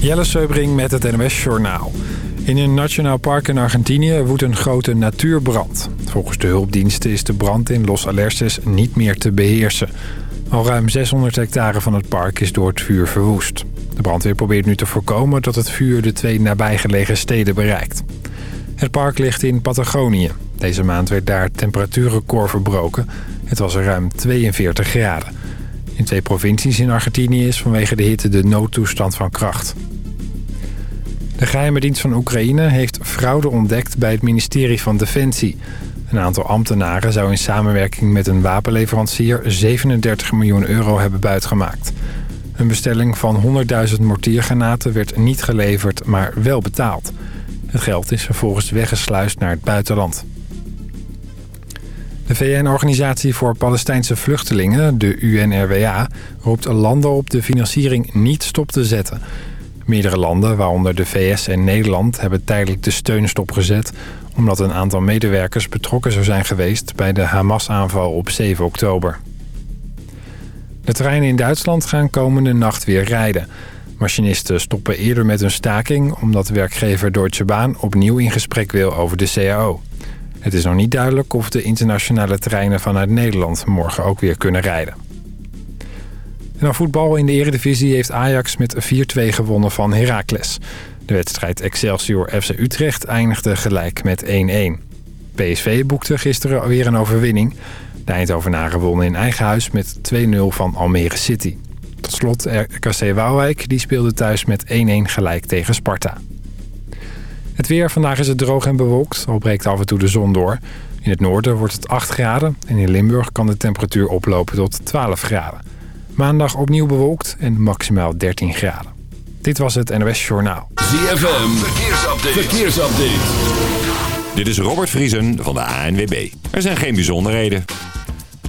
Jelle Seubring met het NOS Journaal. In een nationaal park in Argentinië woedt een grote natuurbrand. Volgens de hulpdiensten is de brand in Los Alerces niet meer te beheersen. Al ruim 600 hectare van het park is door het vuur verwoest. De brandweer probeert nu te voorkomen dat het vuur de twee nabijgelegen steden bereikt. Het park ligt in Patagonië. Deze maand werd daar het temperatuurrecord verbroken. Het was er ruim 42 graden. In twee provincies in Argentinië is vanwege de hitte de noodtoestand van kracht. De geheime dienst van Oekraïne heeft fraude ontdekt bij het ministerie van Defensie. Een aantal ambtenaren zou in samenwerking met een wapenleverancier 37 miljoen euro hebben buitgemaakt. Een bestelling van 100.000 mortiergranaten werd niet geleverd, maar wel betaald. Het geld is vervolgens weggesluist naar het buitenland. De VN-organisatie voor Palestijnse Vluchtelingen, de UNRWA... roept landen op de financiering niet stop te zetten. Meerdere landen, waaronder de VS en Nederland... hebben tijdelijk de steun stopgezet... omdat een aantal medewerkers betrokken zou zijn geweest... bij de Hamas-aanval op 7 oktober. De treinen in Duitsland gaan komende nacht weer rijden. Machinisten stoppen eerder met hun staking... omdat werkgever Deutsche Bahn opnieuw in gesprek wil over de CAO. Het is nog niet duidelijk of de internationale treinen vanuit Nederland morgen ook weer kunnen rijden. En dan voetbal in de eredivisie heeft Ajax met 4-2 gewonnen van Heracles. De wedstrijd Excelsior FC Utrecht eindigde gelijk met 1-1. PSV boekte gisteren weer een overwinning. De Eindhovenaren wonnen in eigen huis met 2-0 van Almere City. Tot slot RKC Waalwijk, die speelde thuis met 1-1 gelijk tegen Sparta. Het weer, vandaag is het droog en bewolkt, al breekt af en toe de zon door. In het noorden wordt het 8 graden en in Limburg kan de temperatuur oplopen tot 12 graden. Maandag opnieuw bewolkt en maximaal 13 graden. Dit was het NOS Journaal. ZFM, verkeersupdate. verkeersupdate. Dit is Robert Vriesen van de ANWB. Er zijn geen bijzonderheden.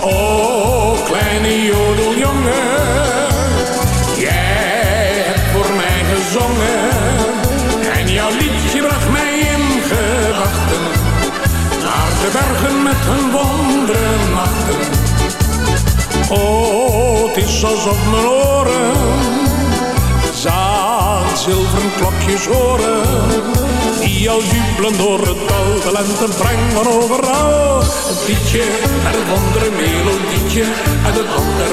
Oh, kleine jodeljongen, jij hebt voor mij gezongen. En jouw liedje bracht mij in gedachten naar de bergen met hun wonderen nachten. Oh, het is alsof mijn oren zilveren klokjes horen. Die al jubelen door het dal, de lente brengen overal. Een liedje met een wondere melodietje, uit het ander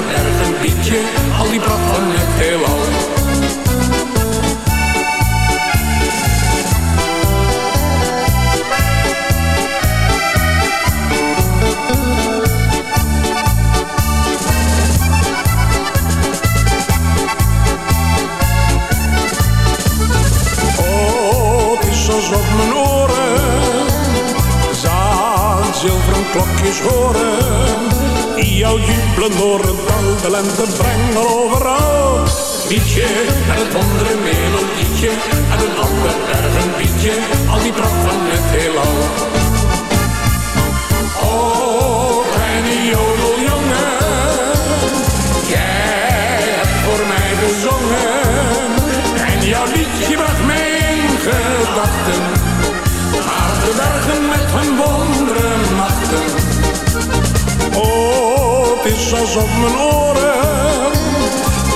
liedje, al die pracht van het heelal. Klokjes horen. Die jou jubelen door het dal, de lente brengen overal. Liedje met het andere melodietje, en een ander erg een liedje, al die pracht van het heelal. Het alsof mijn oren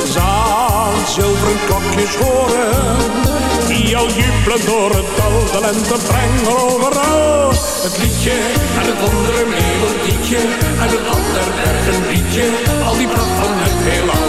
zaan zilveren klokjes horen. Die al jubelen door het dal, de lente brengen overal. Het liedje en het andere melodietje en het ander erg een liedje. Al die pracht van het heelal.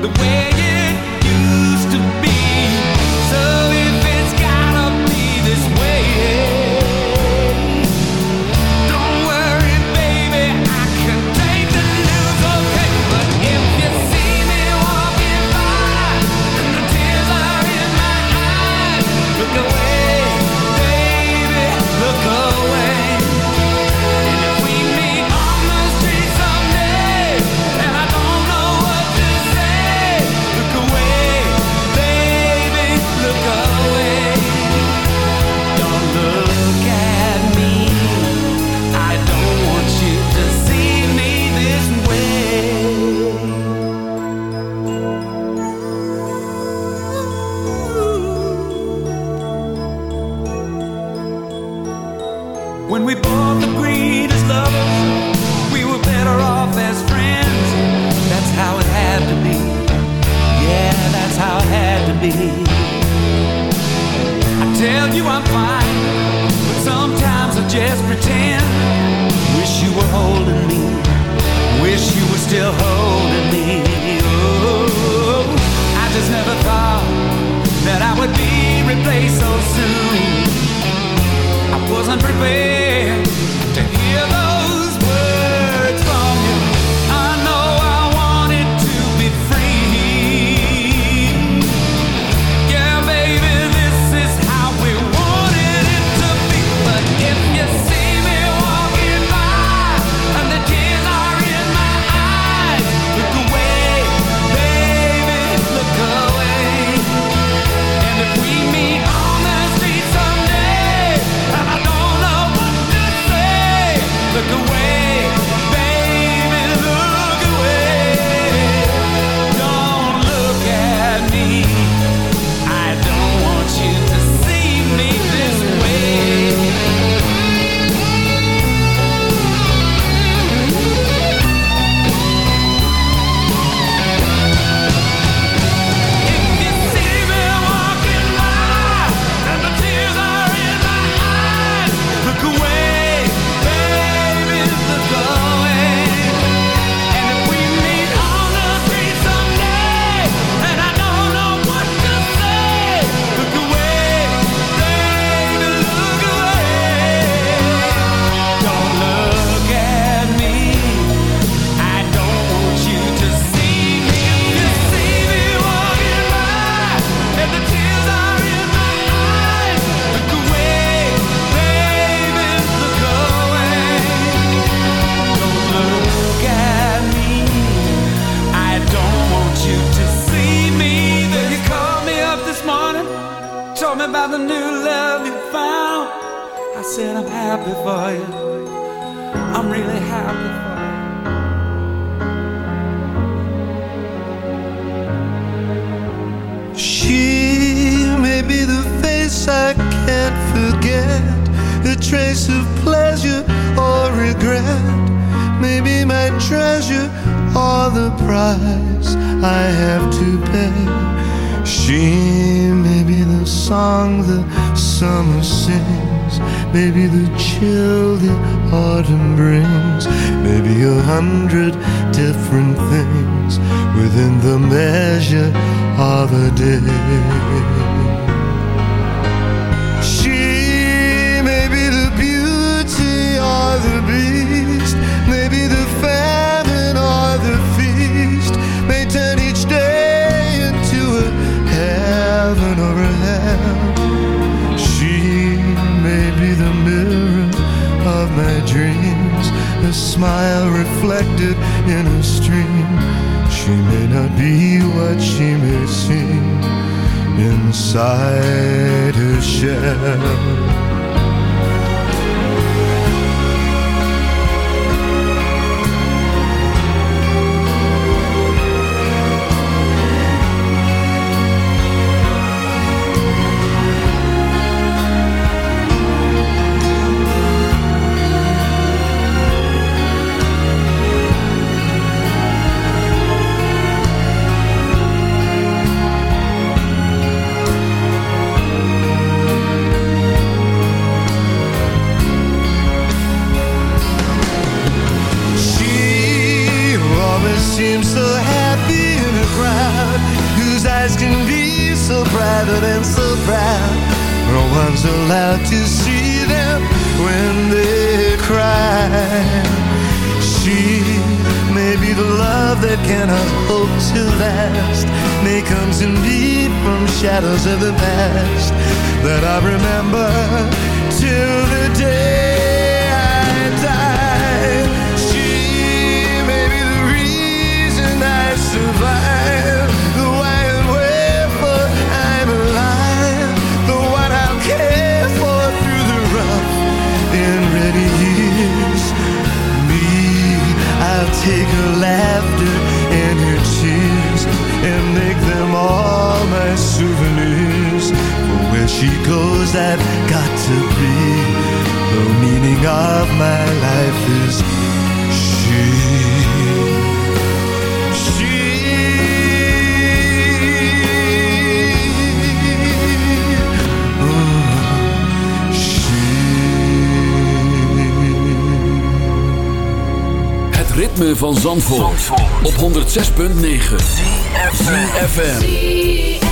the way of inside her shell. Op 106.9 CFFM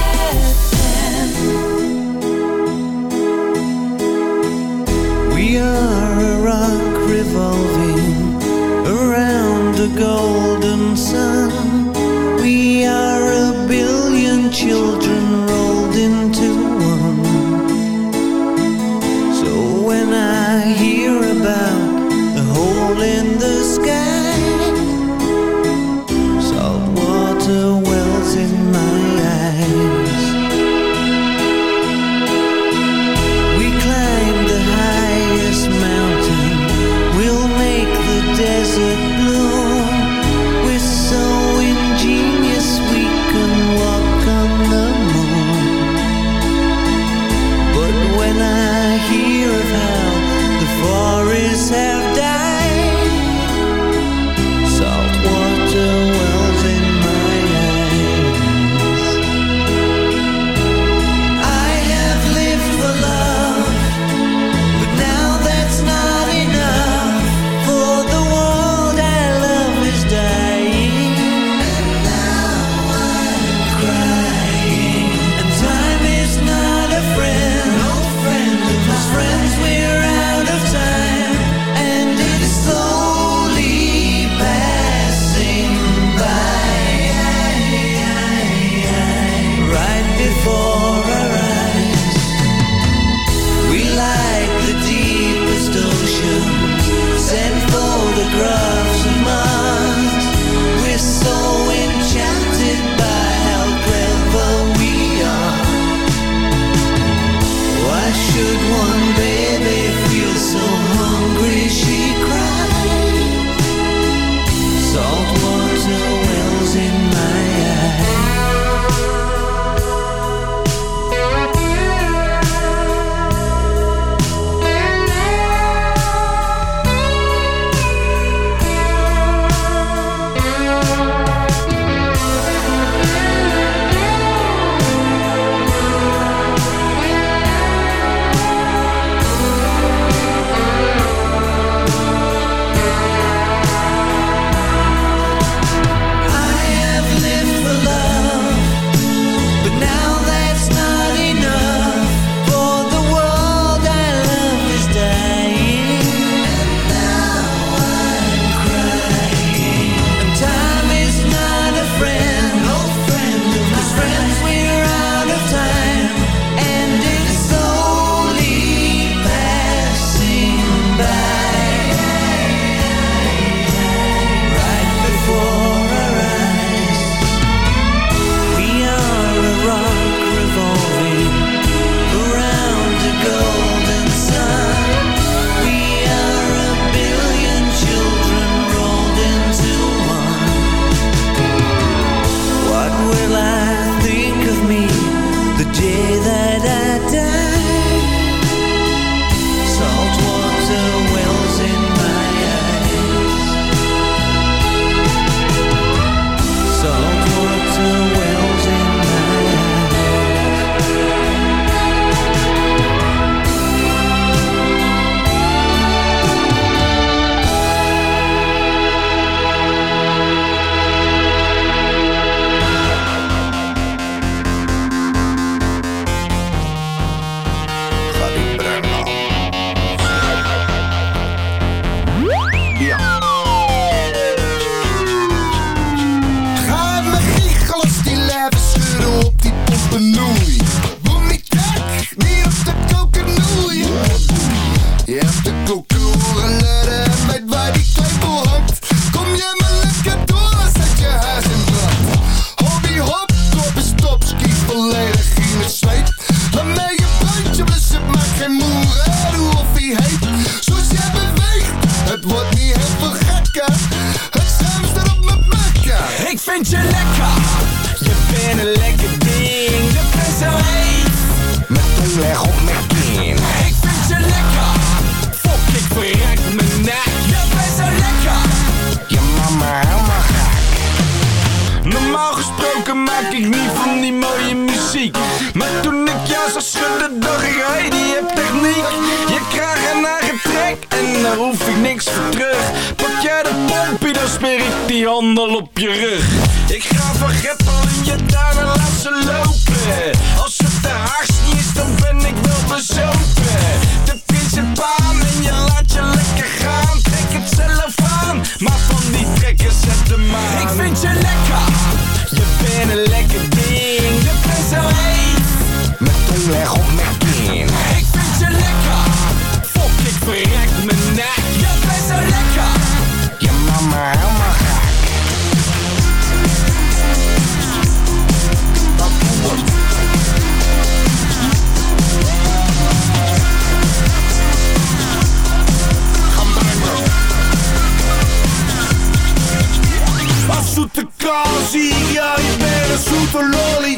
een zoete lolly.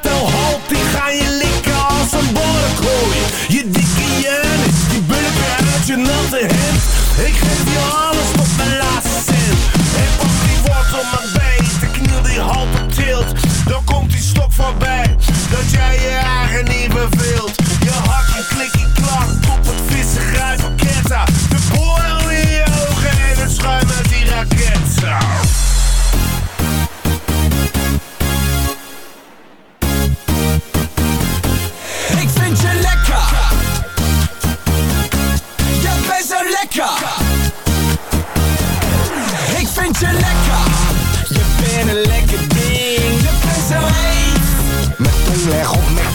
Tel halt, die ga je likken als een borrekooi. Je dikke jenis, die bulken uit je natte hemd Ik geef je alles tot mijn laatste cent. En pak die wortel mijn beet, de kniel die halve tilt Dan komt die stok voorbij, dat jij je eigen niet beveelt. Je hak en klik je klak, op het vissen grijp pakketten De boil in je ogen en het schuim uit die raket je lekker. Je bent een lekker ding. Je bent zo heet. Mijn tong leg op mijn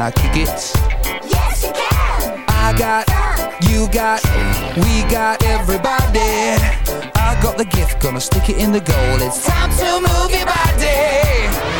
Can I kick it? Yes, you can. I got, you got, we got everybody. I got the gift, gonna stick it in the goal. It's time to move your body.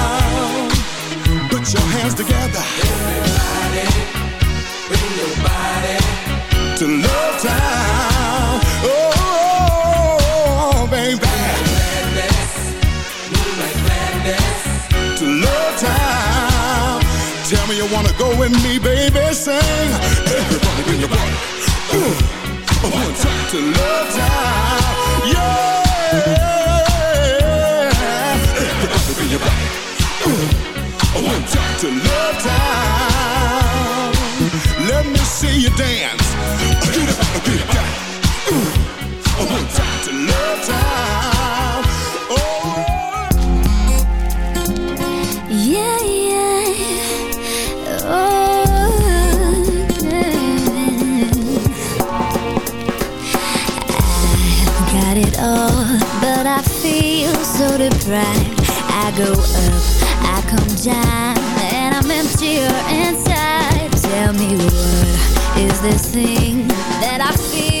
Hands together. Everybody, bring your body to Love Town. Oh, oh, oh baby. Madness, moonlight madness To Love Town. Tell me you wanna go with me, baby. Sing. Everybody bring your body. Ooh. One time to Love Town. To Love Town. Let me see you dance. Time to Love Town. Oh. Yeah, yeah. Oh, I've got it all, but I feel so deprived. I go up, I come down, and I'm emptier inside. Tell me what is this thing that I feel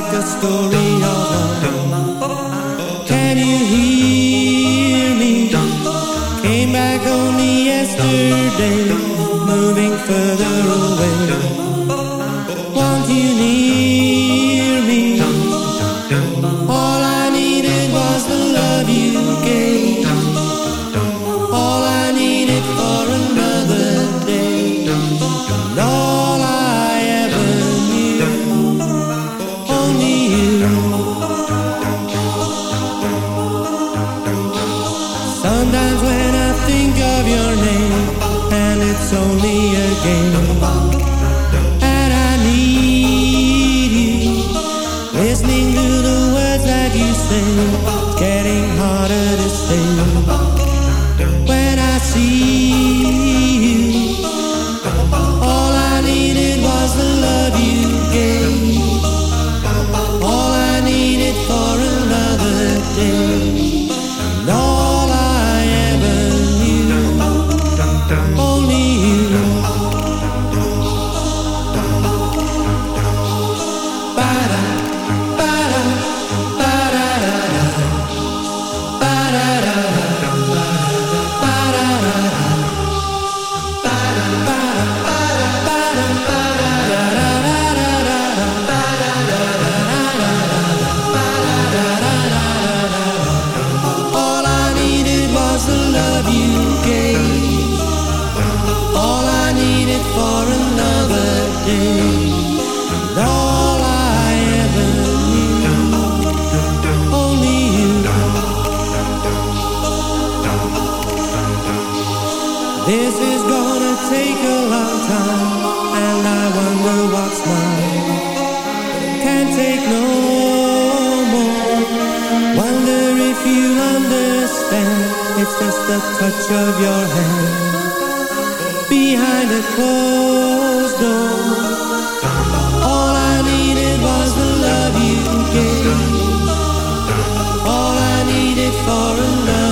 like a story of a This is gonna take a long time And I wonder what's mine. Can't take no more. Wonder if you understand. It's just the touch of your hand. Behind a closed door. All I needed was the love you gave. All I needed for a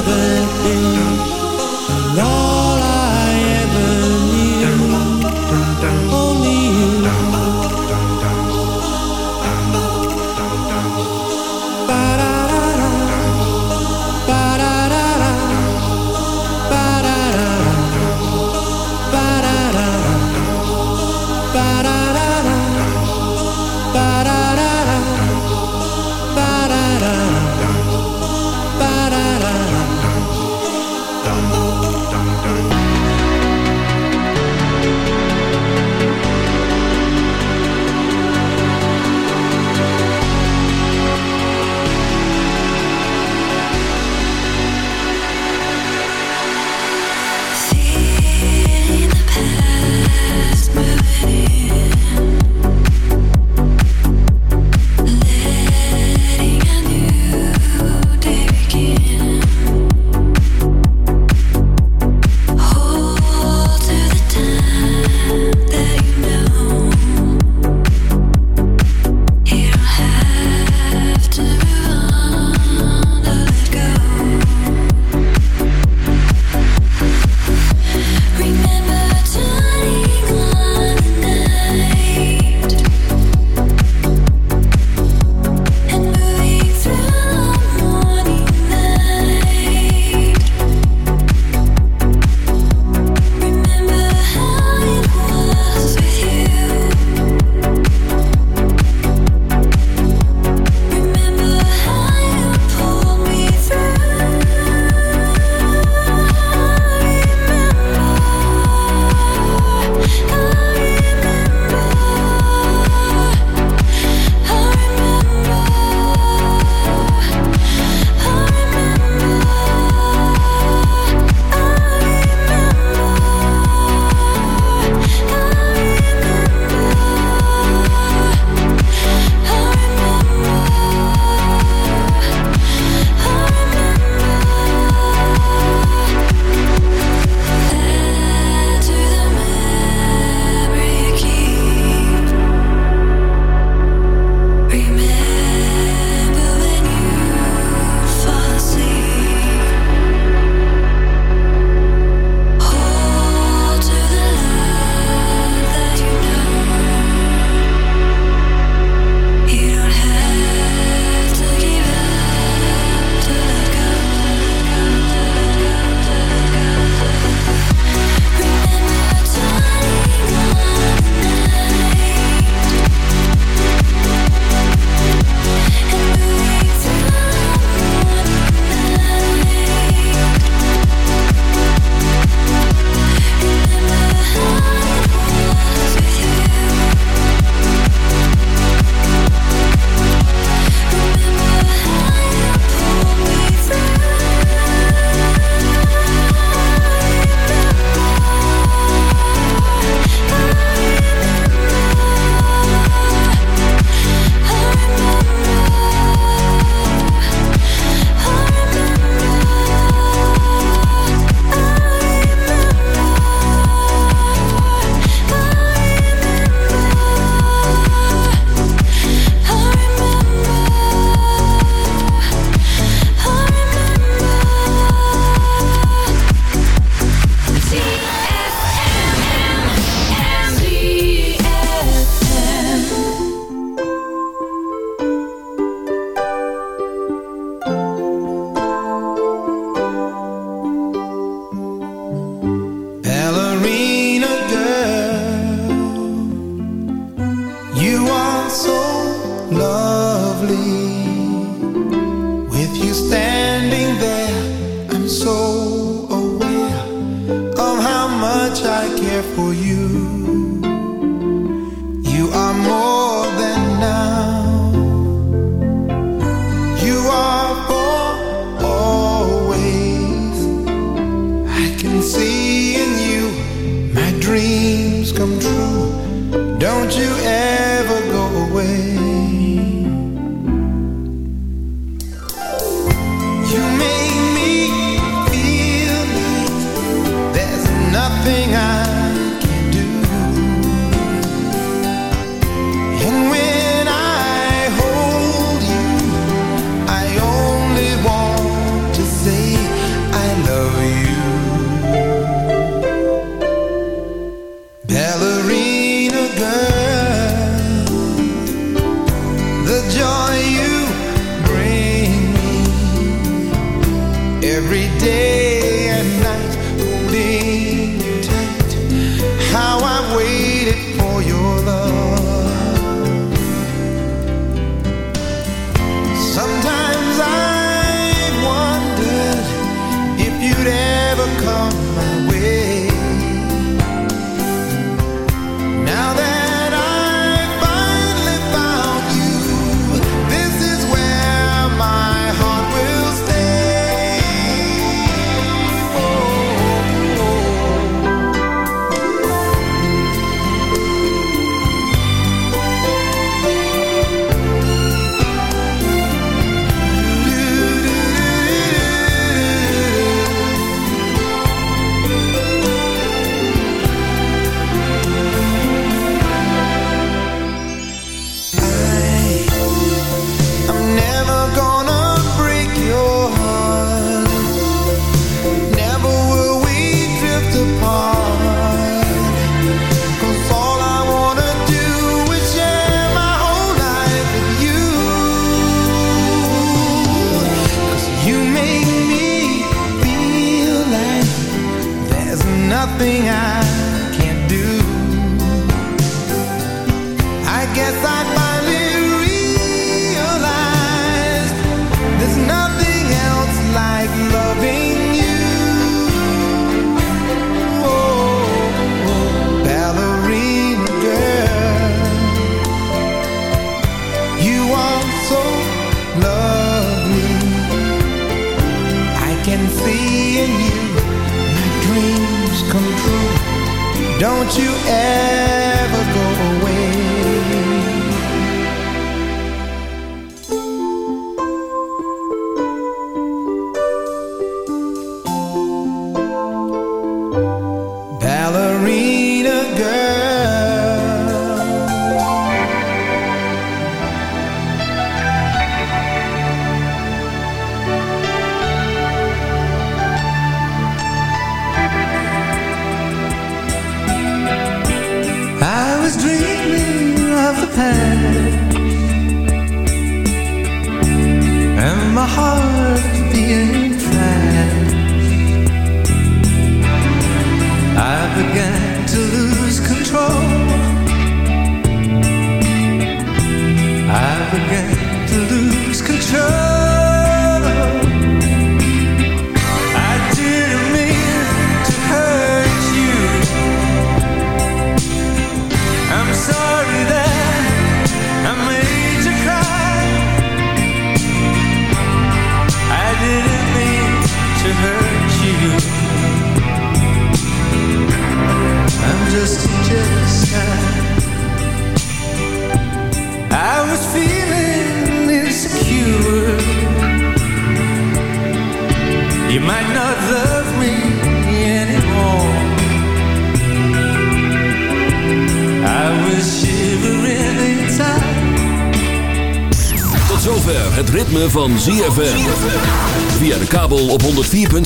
dreams come true. Don't you ever go away.